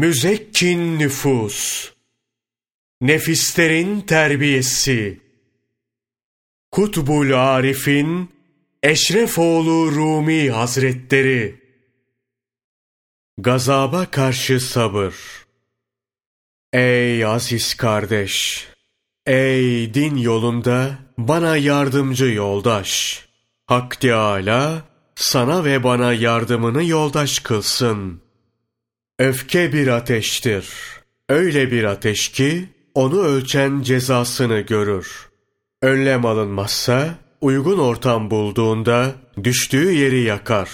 Müzekkin nüfus, nefislerin terbiyesi, Kutbul Arif'in Eşrefoğlu Rumi Hazretleri, Gazaba karşı sabır. Ey aziz kardeş! Ey din yolunda bana yardımcı yoldaş! Hak Teâlâ sana ve bana yardımını yoldaş kılsın. Öfke bir ateştir. Öyle bir ateş ki onu ölçen cezasını görür. Önlem alınmazsa uygun ortam bulduğunda düştüğü yeri yakar.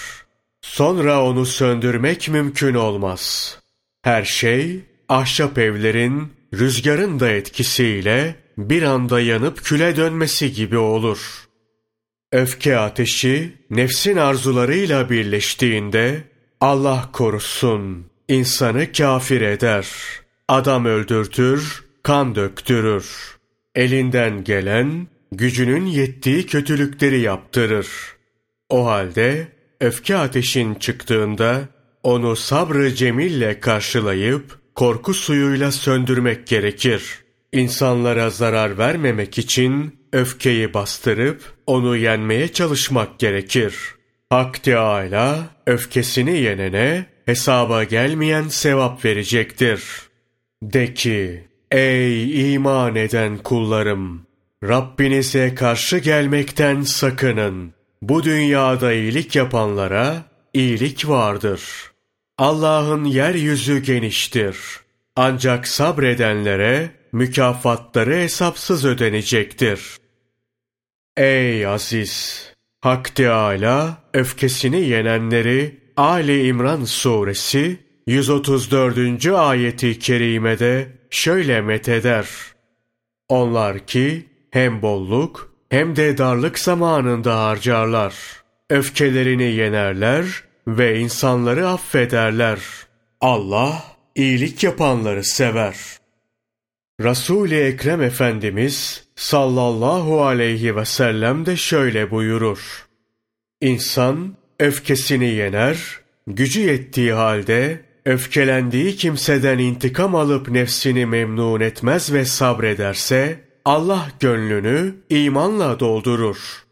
Sonra onu söndürmek mümkün olmaz. Her şey ahşap evlerin rüzgarın da etkisiyle bir anda yanıp küle dönmesi gibi olur.'' Öfke ateşi nefsin arzularıyla birleştiğinde Allah korusun insanı kafir eder. Adam öldürtür, kan döktürür. Elinden gelen gücünün yettiği kötülükleri yaptırır. O halde öfke ateşin çıktığında onu sabrı cemille karşılayıp korku suyuyla söndürmek gerekir. İnsanlara zarar vermemek için öfkeyi bastırıp onu yenmeye çalışmak gerekir. Hak Teâlâ öfkesini yenene hesaba gelmeyen sevap verecektir. De ki, ey iman eden kullarım! Rabbinize karşı gelmekten sakının. Bu dünyada iyilik yapanlara iyilik vardır. Allah'ın yeryüzü geniştir. Ancak sabredenlere mükafatları hesapsız ödenecektir. Ey aziz! Hak Teâlâ öfkesini yenenleri Ali İmran suresi 134. ayeti kerimede şöyle metheder. Onlar ki hem bolluk hem de darlık zamanında harcarlar. Öfkelerini yenerler ve insanları affederler. Allah iyilik yapanları sever.'' Resul-i Ekrem Efendimiz sallallahu aleyhi ve sellem de şöyle buyurur. İnsan öfkesini yener, gücü yettiği halde öfkelendiği kimseden intikam alıp nefsini memnun etmez ve sabrederse Allah gönlünü imanla doldurur.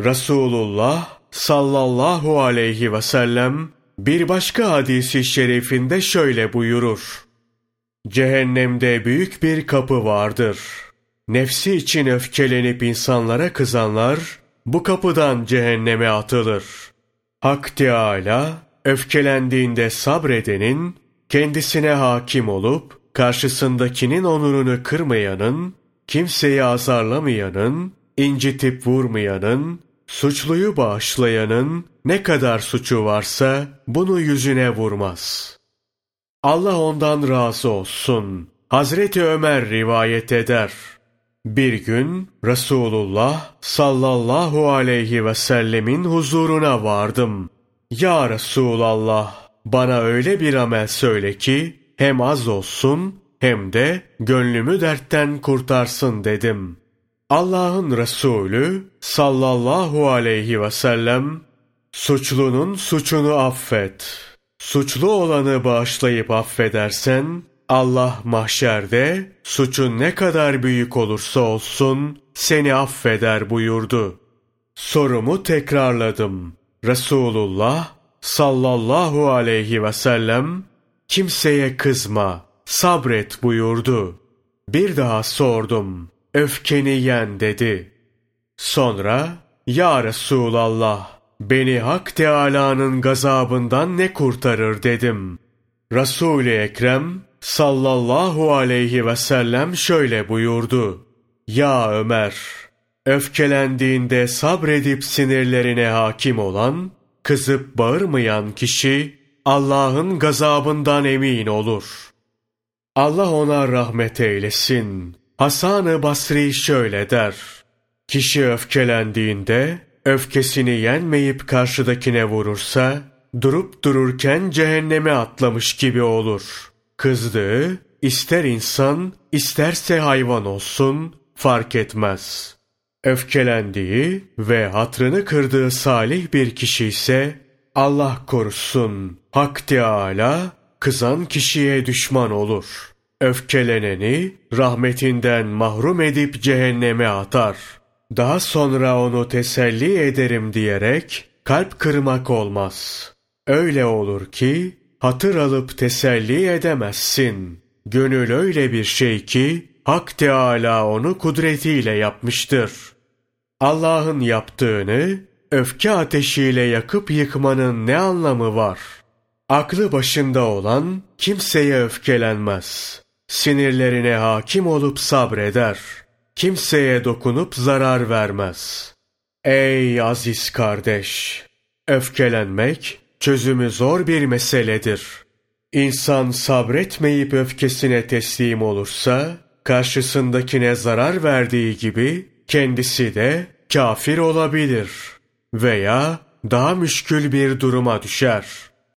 Resulullah sallallahu aleyhi ve sellem bir başka hadisi şerifinde şöyle buyurur. Cehennemde büyük bir kapı vardır. Nefsi için öfkelenip insanlara kızanlar bu kapıdan cehenneme atılır. Hak Teâlâ öfkelendiğinde sabredenin, kendisine hakim olup karşısındakinin onurunu kırmayanın, kimseyi azarlamayanın, incitip vurmayanın, suçluyu bağışlayanın ne kadar suçu varsa bunu yüzüne vurmaz.'' Allah ondan razı olsun. Hazreti Ömer rivayet eder. Bir gün Resulullah sallallahu aleyhi ve sellemin huzuruna vardım. Ya Resulallah bana öyle bir amel söyle ki hem az olsun hem de gönlümü dertten kurtarsın dedim. Allah'ın Resulü sallallahu aleyhi ve sellem suçlunun suçunu affet.'' Suçlu olanı bağışlayıp affedersen, Allah mahşerde suçun ne kadar büyük olursa olsun seni affeder buyurdu. Sorumu tekrarladım. Resulullah sallallahu aleyhi ve sellem kimseye kızma, sabret buyurdu. Bir daha sordum. Öfkeni yen dedi. Sonra ya Resulallah Beni Hak Teâlâ'nın gazabından ne kurtarır dedim. Resul-i Ekrem sallallahu aleyhi ve sellem şöyle buyurdu. Ya Ömer! Öfkelendiğinde sabredip sinirlerine hakim olan, kızıp bağırmayan kişi Allah'ın gazabından emin olur. Allah ona rahmet eylesin. Hasan-ı Basri şöyle der. Kişi öfkelendiğinde Öfkesini yenmeyip karşıdakine vurursa, durup dururken cehenneme atlamış gibi olur. Kızdığı, ister insan, isterse hayvan olsun, fark etmez. Öfkelendiği ve hatrını kırdığı salih bir kişi ise, Allah korusun, Hak Teâlâ, kızan kişiye düşman olur. Öfkeleneni rahmetinden mahrum edip cehenneme atar. Daha sonra onu teselli ederim diyerek kalp kırmak olmaz. Öyle olur ki hatır alıp teselli edemezsin. Gönül öyle bir şey ki Hak Teâlâ onu kudretiyle yapmıştır. Allah'ın yaptığını öfke ateşiyle yakıp yıkmanın ne anlamı var? Aklı başında olan kimseye öfkelenmez. Sinirlerine hakim olup sabreder. Kimseye dokunup zarar vermez. Ey aziz kardeş! Öfkelenmek çözümü zor bir meseledir. İnsan sabretmeyip öfkesine teslim olursa, karşısındakine zarar verdiği gibi kendisi de kafir olabilir veya daha müşkül bir duruma düşer.''